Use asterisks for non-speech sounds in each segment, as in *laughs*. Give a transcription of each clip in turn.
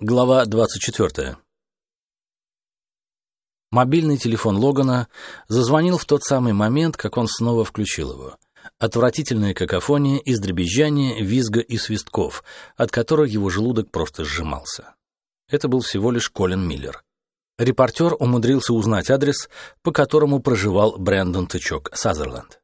Глава 24. Мобильный телефон Логана зазвонил в тот самый момент, как он снова включил его. Отвратительная какофония из дребезжания, визга и свистков, от которых его желудок просто сжимался. Это был всего лишь Колин Миллер. Репортер умудрился узнать адрес, по которому проживал Брэндон Тычок Сазерленд.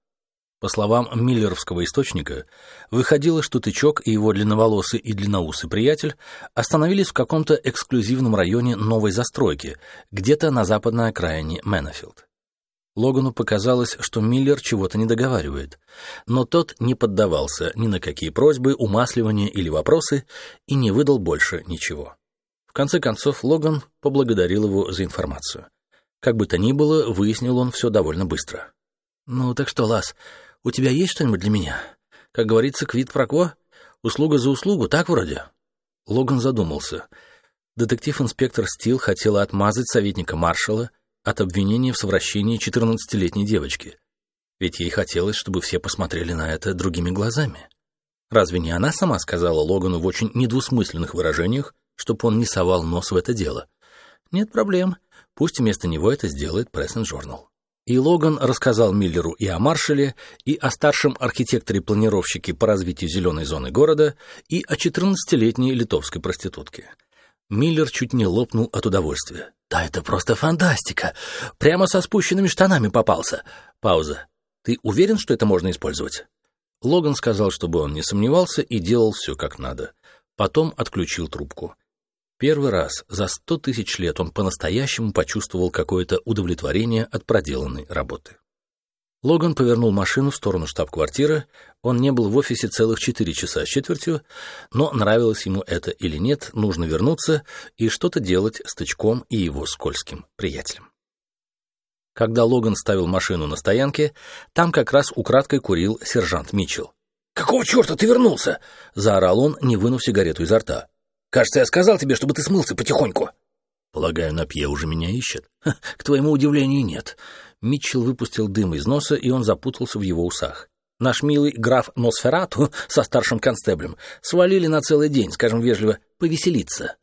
По словам миллеровского источника, выходило, что Тычок и его длинноволосый и длинноусый приятель остановились в каком-то эксклюзивном районе новой застройки, где-то на западной окраине Мэнафилд. Логану показалось, что Миллер чего-то не договаривает, но тот не поддавался ни на какие просьбы, умасливания или вопросы и не выдал больше ничего. В конце концов, Логан поблагодарил его за информацию. Как бы то ни было, выяснил он все довольно быстро. «Ну, так что, Лас, у тебя есть что-нибудь для меня? Как говорится, квит прокво? Услуга за услугу, так вроде?» Логан задумался. Детектив-инспектор Стил хотела отмазать советника маршала от обвинения в совращении 14-летней девочки. Ведь ей хотелось, чтобы все посмотрели на это другими глазами. Разве не она сама сказала Логану в очень недвусмысленных выражениях, чтобы он не совал нос в это дело? Нет проблем. Пусть вместо него это сделает Journal. И Логан рассказал Миллеру и о маршале, и о старшем архитекторе-планировщике по развитию зеленой зоны города, и о 14-летней литовской проститутке. Миллер чуть не лопнул от удовольствия. «Да это просто фантастика! Прямо со спущенными штанами попался!» Пауза. «Ты уверен, что это можно использовать?» Логан сказал, чтобы он не сомневался и делал все как надо. Потом отключил трубку. Первый раз за сто тысяч лет он по-настоящему почувствовал какое-то удовлетворение от проделанной работы. Логан повернул машину в сторону штаб-квартиры. Он не был в офисе целых четыре часа с четвертью, но нравилось ему это или нет, нужно вернуться и что-то делать с Тычком и его скользким приятелем. Когда Логан ставил машину на стоянке, там как раз украдкой курил сержант Митчелл. «Какого черта ты вернулся?» — заорал он, не вынув сигарету изо рта. Кажется, я сказал тебе, чтобы ты смылся потихоньку. Полагаю, Напье уже меня ищет. К твоему удивлению, нет. Митчелл выпустил дым из носа, и он запутался в его усах. Наш милый граф Носферату *laughs* со старшим констеблем свалили на целый день, скажем вежливо, повеселиться.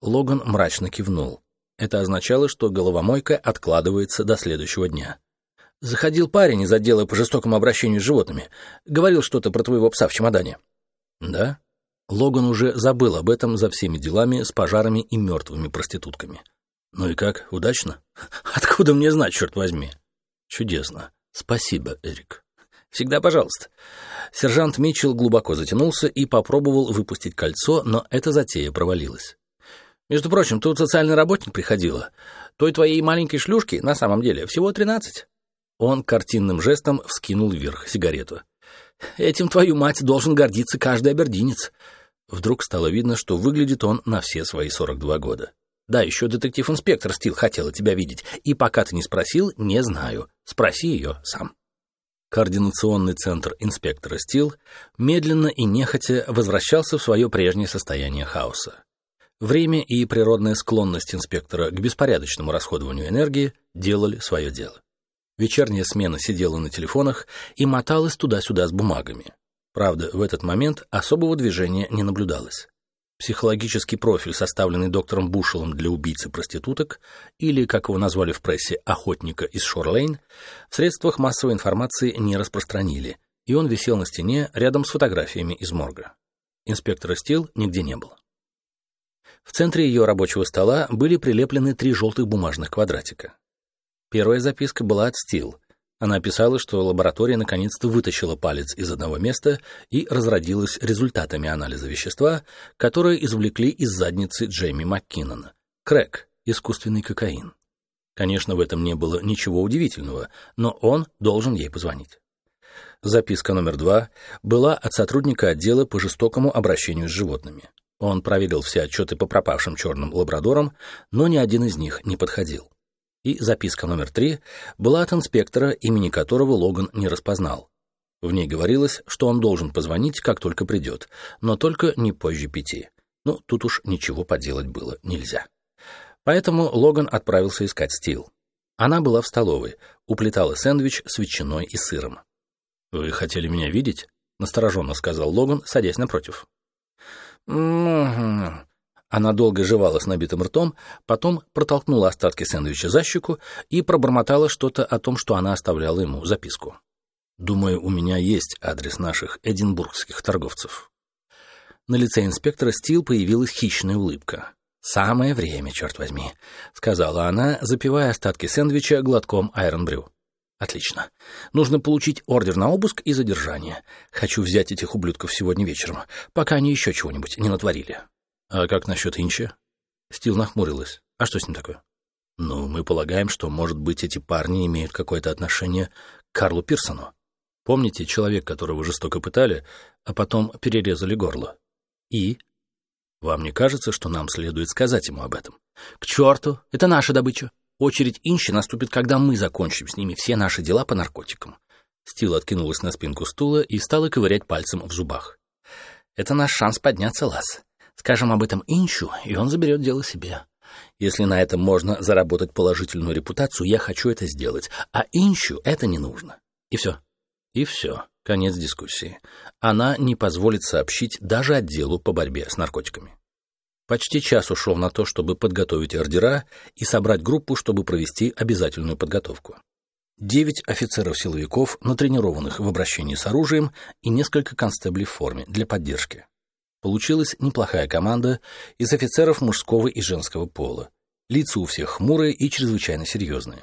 Логан мрачно кивнул. Это означало, что головомойка откладывается до следующего дня. Заходил парень из отдела по жестокому обращению с животными. Говорил что-то про твоего пса в чемодане. Да? Логан уже забыл об этом за всеми делами с пожарами и мертвыми проститутками. Ну и как, удачно? *laughs* Откуда мне знать, черт возьми? Чудесно. Спасибо, Эрик. Всегда пожалуйста. Сержант Митчелл глубоко затянулся и попробовал выпустить кольцо, но эта затея провалилась. Между прочим, тут социальный работник приходила. Той твоей маленькой шлюшки на самом деле всего тринадцать. Он картинным жестом вскинул вверх сигарету. Этим твою мать должен гордиться каждый абердинец. Вдруг стало видно, что выглядит он на все свои 42 года. Да, еще детектив-инспектор Стил хотела тебя видеть, и пока ты не спросил, не знаю. Спроси ее сам. Координационный центр инспектора Стил медленно и нехотя возвращался в свое прежнее состояние хаоса. Время и природная склонность инспектора к беспорядочному расходованию энергии делали свое дело. Вечерняя смена сидела на телефонах и моталась туда-сюда с бумагами. Правда, в этот момент особого движения не наблюдалось. Психологический профиль, составленный доктором Бушелом для убийцы проституток, или, как его назвали в прессе, охотника из Шорлейн, в средствах массовой информации не распространили, и он висел на стене рядом с фотографиями из морга. Инспектора Стил нигде не было. В центре ее рабочего стола были прилеплены три желтых бумажных квадратика. Первая записка была от Стил. Она писала, что лаборатория наконец-то вытащила палец из одного места и разродилась результатами анализа вещества, которое извлекли из задницы Джейми МакКиннона. Крэк, искусственный кокаин. Конечно, в этом не было ничего удивительного, но он должен ей позвонить. Записка номер два была от сотрудника отдела по жестокому обращению с животными. Он проверил все отчеты по пропавшим черным лабрадорам, но ни один из них не подходил. И записка номер три была от инспектора, имени которого Логан не распознал. В ней говорилось, что он должен позвонить, как только придет, но только не позже пяти. Ну, тут уж ничего поделать было нельзя. Поэтому Логан отправился искать Стил. Она была в столовой, уплетала сэндвич с ветчиной и сыром. «Вы хотели меня видеть?» — настороженно сказал Логан, садясь напротив. «М-м-м». Она долго жевала с набитым ртом, потом протолкнула остатки сэндвича за щеку и пробормотала что-то о том, что она оставляла ему записку. «Думаю, у меня есть адрес наших эдинбургских торговцев». На лице инспектора Стил появилась хищная улыбка. «Самое время, черт возьми», — сказала она, запивая остатки сэндвича глотком айронбрю. «Отлично. Нужно получить ордер на обыск и задержание. Хочу взять этих ублюдков сегодня вечером, пока они еще чего-нибудь не натворили». «А как насчет Инча?» Стил нахмурилась. «А что с ним такое?» «Ну, мы полагаем, что, может быть, эти парни имеют какое-то отношение к Карлу Пирсону. Помните человек, которого жестоко пытали, а потом перерезали горло? И? Вам не кажется, что нам следует сказать ему об этом? К черту! Это наша добыча. Очередь Инчи наступит, когда мы закончим с ними все наши дела по наркотикам. Стил откинулась на спинку стула и стала ковырять пальцем в зубах. Это наш шанс подняться, Лас. Скажем об этом Инчу, и он заберет дело себе. Если на этом можно заработать положительную репутацию, я хочу это сделать, а Инчу это не нужно. И все. И все. Конец дискуссии. Она не позволит сообщить даже отделу по борьбе с наркотиками. Почти час ушел на то, чтобы подготовить ордера и собрать группу, чтобы провести обязательную подготовку. Девять офицеров-силовиков, натренированных в обращении с оружием, и несколько констеблей в форме для поддержки. Получилась неплохая команда из офицеров мужского и женского пола. Лица у всех хмурые и чрезвычайно серьезные.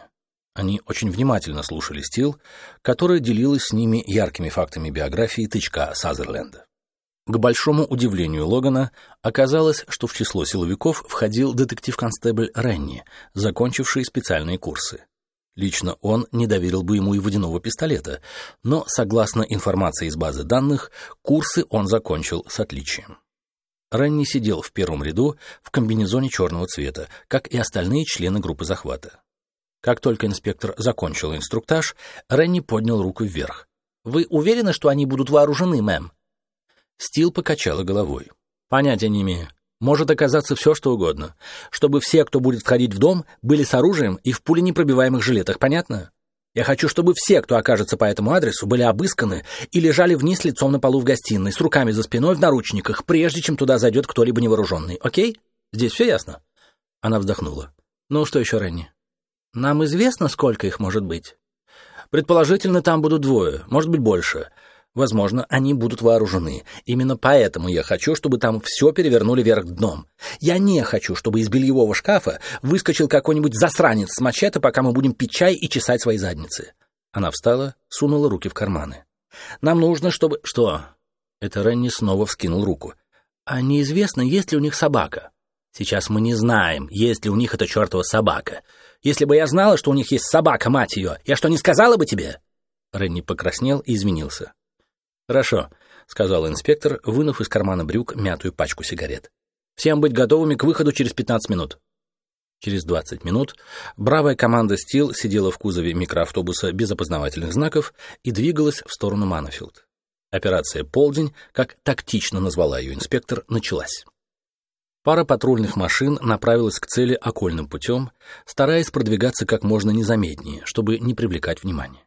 Они очень внимательно слушали Стил, которая делилась с ними яркими фактами биографии тычка Сазерленда. К большому удивлению Логана оказалось, что в число силовиков входил детектив-констебль Ренни, закончивший специальные курсы. Лично он не доверил бы ему и водяного пистолета, но, согласно информации из базы данных, курсы он закончил с отличием. Ренни сидел в первом ряду в комбинезоне черного цвета, как и остальные члены группы захвата. Как только инспектор закончил инструктаж, Ренни поднял руку вверх. «Вы уверены, что они будут вооружены, мэм?» Стил покачала головой. «Понятия не имею. Может оказаться все, что угодно. Чтобы все, кто будет входить в дом, были с оружием и в пуленепробиваемых жилетах, понятно? Я хочу, чтобы все, кто окажется по этому адресу, были обысканы и лежали вниз лицом на полу в гостиной, с руками за спиной в наручниках, прежде чем туда зайдет кто-либо невооруженный. Окей? Здесь все ясно?» Она вздохнула. «Ну, что еще, Ренни?» «Нам известно, сколько их может быть?» «Предположительно, там будут двое, может быть, больше. Возможно, они будут вооружены. Именно поэтому я хочу, чтобы там все перевернули вверх дном. Я не хочу, чтобы из бельевого шкафа выскочил какой-нибудь засранец с мачете, пока мы будем пить чай и чесать свои задницы. Она встала, сунула руки в карманы. Нам нужно, чтобы... Что? Это Ренни снова вскинул руку. А неизвестно, есть ли у них собака. Сейчас мы не знаем, есть ли у них эта чертова собака. Если бы я знала, что у них есть собака, мать ее, я что, не сказала бы тебе? Ренни покраснел и изменился. «Хорошо», — сказал инспектор, вынув из кармана брюк мятую пачку сигарет. «Всем быть готовыми к выходу через 15 минут». Через 20 минут бравая команда «Стил» сидела в кузове микроавтобуса без опознавательных знаков и двигалась в сторону Манафилд. Операция «Полдень», как тактично назвала ее инспектор, началась. Пара патрульных машин направилась к цели окольным путем, стараясь продвигаться как можно незаметнее, чтобы не привлекать внимания.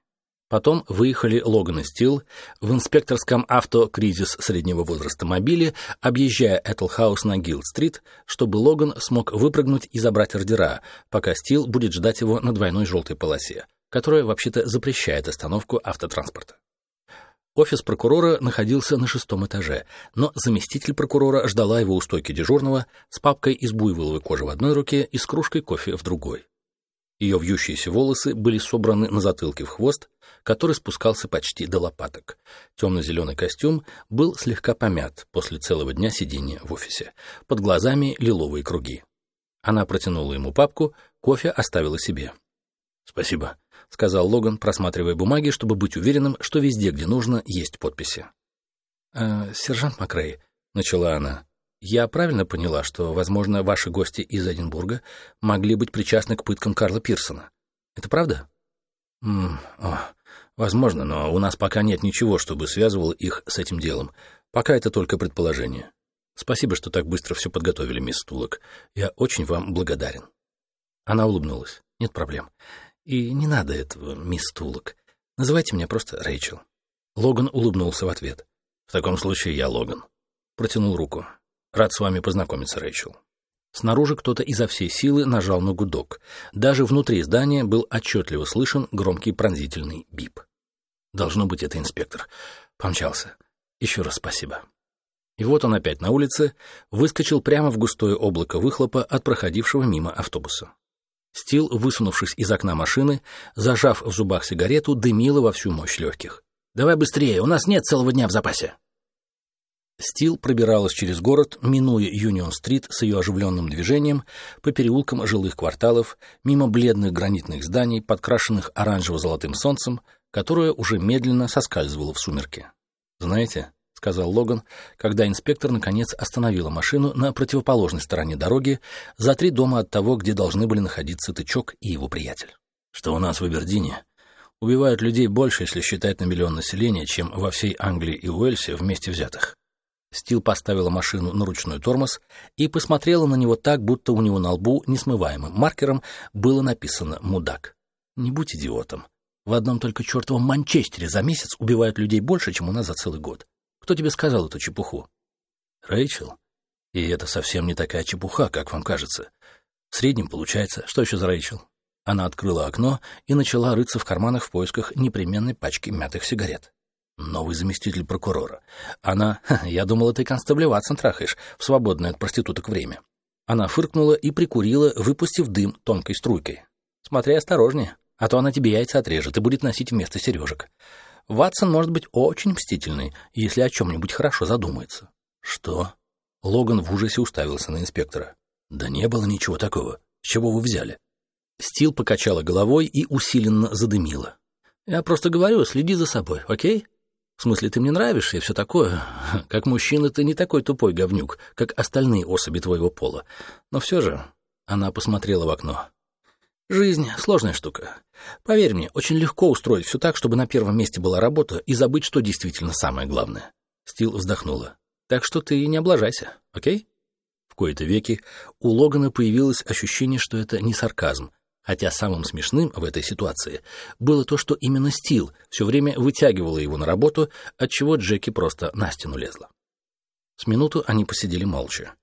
Потом выехали Логан и Стил в инспекторском авто «Кризис среднего возраста мобиле», объезжая Этлхаус на Гилд-стрит, чтобы Логан смог выпрыгнуть и забрать ордера, пока Стил будет ждать его на двойной желтой полосе, которая вообще-то запрещает остановку автотранспорта. Офис прокурора находился на шестом этаже, но заместитель прокурора ждала его у стойки дежурного с папкой из буйволовой кожи в одной руке и с кружкой кофе в другой. Ее вьющиеся волосы были собраны на затылке в хвост, который спускался почти до лопаток. Темно-зеленый костюм был слегка помят после целого дня сидения в офисе. Под глазами лиловые круги. Она протянула ему папку, кофе оставила себе. «Спасибо», — сказал Логан, просматривая бумаги, чтобы быть уверенным, что везде, где нужно, есть подписи. «Э, «Сержант Макрей», — начала она, я правильно поняла, что, возможно, ваши гости из Эдинбурга могли быть причастны к пыткам Карла Пирсона? Это правда? М о, возможно, но у нас пока нет ничего, чтобы связывало их с этим делом. Пока это только предположение. Спасибо, что так быстро все подготовили, мисс Стулок. Я очень вам благодарен. Она улыбнулась. Нет проблем. И не надо этого, мисс Стулок. Называйте меня просто Рэйчел. Логан улыбнулся в ответ. В таком случае я Логан. Протянул руку. Рад с вами познакомиться, Рэйчел. Снаружи кто-то изо всей силы нажал на гудок. Даже внутри здания был отчетливо слышен громкий пронзительный бип. Должно быть, это инспектор. Помчался. Еще раз спасибо. И вот он опять на улице, выскочил прямо в густое облако выхлопа от проходившего мимо автобуса. Стил, высунувшись из окна машины, зажав в зубах сигарету, дымила во всю мощь легких. «Давай быстрее, у нас нет целого дня в запасе!» Стил пробиралась через город, минуя Юнион-стрит с ее оживленным движением, по переулкам жилых кварталов, мимо бледных гранитных зданий, подкрашенных оранжево-золотым солнцем, которое уже медленно соскальзывало в сумерки. «Знаете», — сказал Логан, когда инспектор наконец остановила машину на противоположной стороне дороги, за три дома от того, где должны были находиться Тычок и его приятель, «что у нас в Абердине убивают людей больше, если считать на миллион населения, чем во всей Англии и Уэльсе вместе взятых». Стил поставила машину на ручной тормоз и посмотрела на него так, будто у него на лбу несмываемым маркером было написано «Мудак». «Не будь идиотом. В одном только чертовом Манчестере за месяц убивают людей больше, чем у нас за целый год. Кто тебе сказал эту чепуху?» «Рэйчел. И это совсем не такая чепуха, как вам кажется. В среднем получается. Что еще за Рэйчел?» Она открыла окно и начала рыться в карманах в поисках непременной пачки мятых сигарет. Новый заместитель прокурора. Она... *laughs* Я думала, ты констебля Ватсон трахаешь в свободное от проституток время. Она фыркнула и прикурила, выпустив дым тонкой струйкой. Смотри осторожнее, а то она тебе яйца отрежет и будет носить вместо сережек. Ватсон может быть очень мстительный, если о чем-нибудь хорошо задумается. Что? Логан в ужасе уставился на инспектора. Да не было ничего такого. С чего вы взяли? Стил покачала головой и усиленно задымила. Я просто говорю, следи за собой, окей? В смысле, ты мне нравишься и все такое. *laughs* Как мужчина ты не такой тупой говнюк, как остальные особи твоего пола. Но все же она посмотрела в окно. Жизнь — сложная штука. Поверь мне, очень легко устроить все так, чтобы на первом месте была работа и забыть, что действительно самое главное. Стил вздохнула. Так что ты не облажайся, окей? В кои-то веки у Логана появилось ощущение, что это не сарказм, Хотя самым смешным в этой ситуации было то, что именно Стил все время вытягивала его на работу, отчего Джеки просто на стену лезла. С минуту они посидели молча.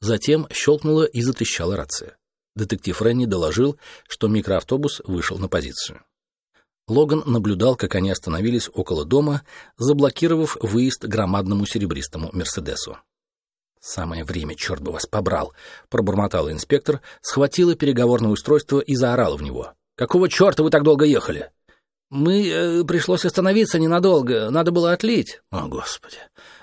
Затем щелкнула и затрещала рация. Детектив Ренни доложил, что микроавтобус вышел на позицию. Логан наблюдал, как они остановились около дома, заблокировав выезд громадному серебристому «Мерседесу». «Самое время, черт бы вас побрал!» — пробормотал инспектор, схватила переговорное устройство и заорала в него. «Какого черта вы так долго ехали?» «Мы... Э, пришлось остановиться ненадолго. Надо было отлить». «О, Господи!»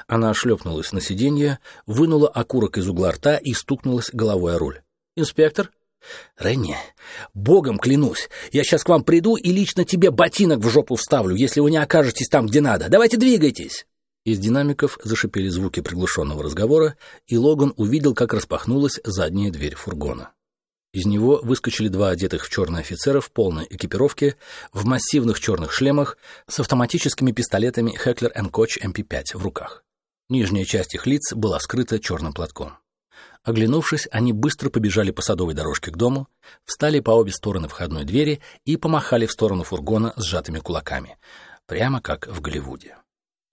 Она шлепнулась на сиденье, вынула окурок из угла рта и стукнулась головой о руль. «Инспектор?» «Ренни, богом клянусь, я сейчас к вам приду и лично тебе ботинок в жопу вставлю, если вы не окажетесь там, где надо. Давайте двигайтесь!» Из динамиков зашипели звуки приглушенного разговора, и Логан увидел, как распахнулась задняя дверь фургона. Из него выскочили два одетых в черные офицера в полной экипировке, в массивных черных шлемах, с автоматическими пистолетами Heckler Koch MP5 в руках. Нижняя часть их лиц была скрыта черным платком. Оглянувшись, они быстро побежали по садовой дорожке к дому, встали по обе стороны входной двери и помахали в сторону фургона сжатыми кулаками, прямо как в Голливуде.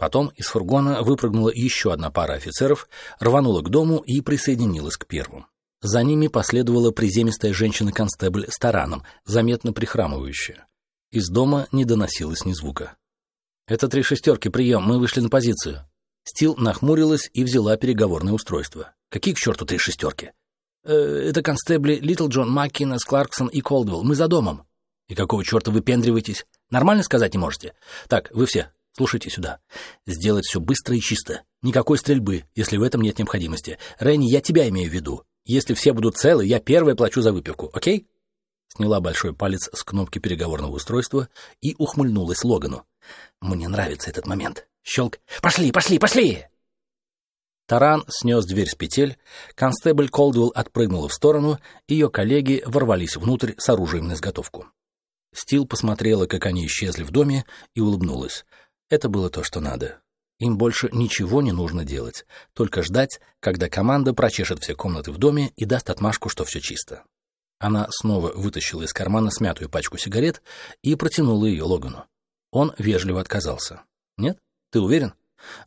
Потом из фургона выпрыгнула еще одна пара офицеров, рванула к дому и присоединилась к первым. За ними последовала приземистая женщина-констебль с тараном, заметно прихрамывающая. Из дома не доносилось ни звука. «Это три шестерки, прием, мы вышли на позицию». Стил нахмурилась и взяла переговорное устройство. «Какие к черту три шестерки?» э, «Это констебли Литл Джон, Маккинес, Кларксон и Колдвелл. Мы за домом». «И какого черта вы пендриваетесь? Нормально сказать не можете? Так, вы все, Слушайте сюда. Сделать все быстро и чисто. Никакой стрельбы, если в этом нет необходимости. Ренни, я тебя имею в виду. Если все будут целы, я первая плачу за выпивку, окей? Сняла большой палец с кнопки переговорного устройства и ухмыльнулась Логану. Мне нравится этот момент. Щелк. Пошли, пошли, пошли! Таран снес дверь с петель, констебль Колдуэлл отпрыгнула в сторону, ее коллеги ворвались внутрь с оружием на изготовку. Стил посмотрела, как они исчезли в доме, и улыбнулась. Это было то, что надо. Им больше ничего не нужно делать, только ждать, когда команда прочешет все комнаты в доме и даст отмашку, что все чисто. Она снова вытащила из кармана смятую пачку сигарет и протянула ее Логану. Он вежливо отказался. «Нет? Ты уверен?»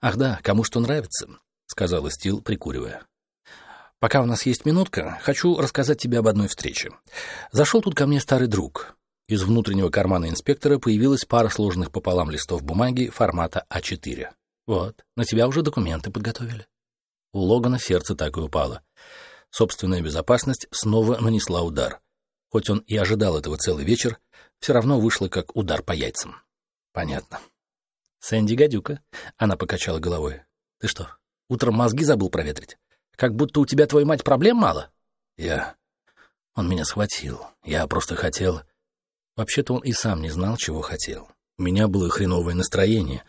«Ах да, кому что нравится», — сказала Стил, прикуривая. Пока у нас есть минутка, хочу рассказать тебе об одной встрече. Зашел тут ко мне старый друг. Из внутреннего кармана инспектора появилась пара сложенных пополам листов бумаги формата А4. Вот, на тебя уже документы подготовили. У Логана сердце так и упало. Собственная безопасность снова нанесла удар. Хоть он и ожидал этого целый вечер, все равно вышло как удар по яйцам. Понятно. Сэнди гадюка. Она покачала головой. Ты что, утром мозги забыл проветрить? Как будто у тебя, твою мать, проблем мало? Я... Он меня схватил. Я просто хотел... Вообще-то он и сам не знал, чего хотел. У меня было хреновое настроение,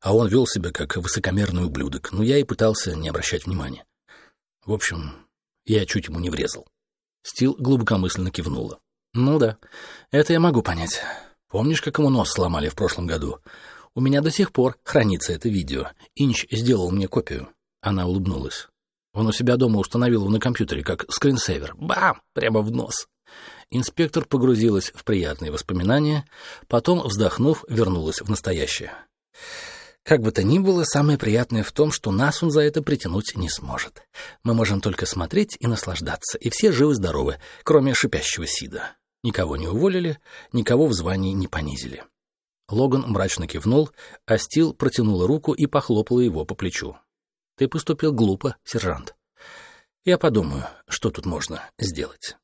а он вел себя как высокомерный ублюдок, но я и пытался не обращать внимания. В общем, я чуть ему не врезал. Стил глубокомысленно кивнула. «Ну да, это я могу понять. Помнишь, как ему нос сломали в прошлом году? У меня до сих пор хранится это видео. Инч сделал мне копию». Она улыбнулась. Он у себя дома установил его на компьютере, как скринсейвер. Бам! Прямо в нос. Инспектор погрузилась в приятные воспоминания, потом, вздохнув, вернулась в настоящее. Как бы то ни было, самое приятное в том, что нас он за это притянуть не сможет. Мы можем только смотреть и наслаждаться, и все живы-здоровы, кроме шипящего Сида. Никого не уволили, никого в звании не понизили. Логан мрачно кивнул, а Стил протянула руку и похлопала его по плечу. «Ты поступил глупо, сержант. Я подумаю, что тут можно сделать».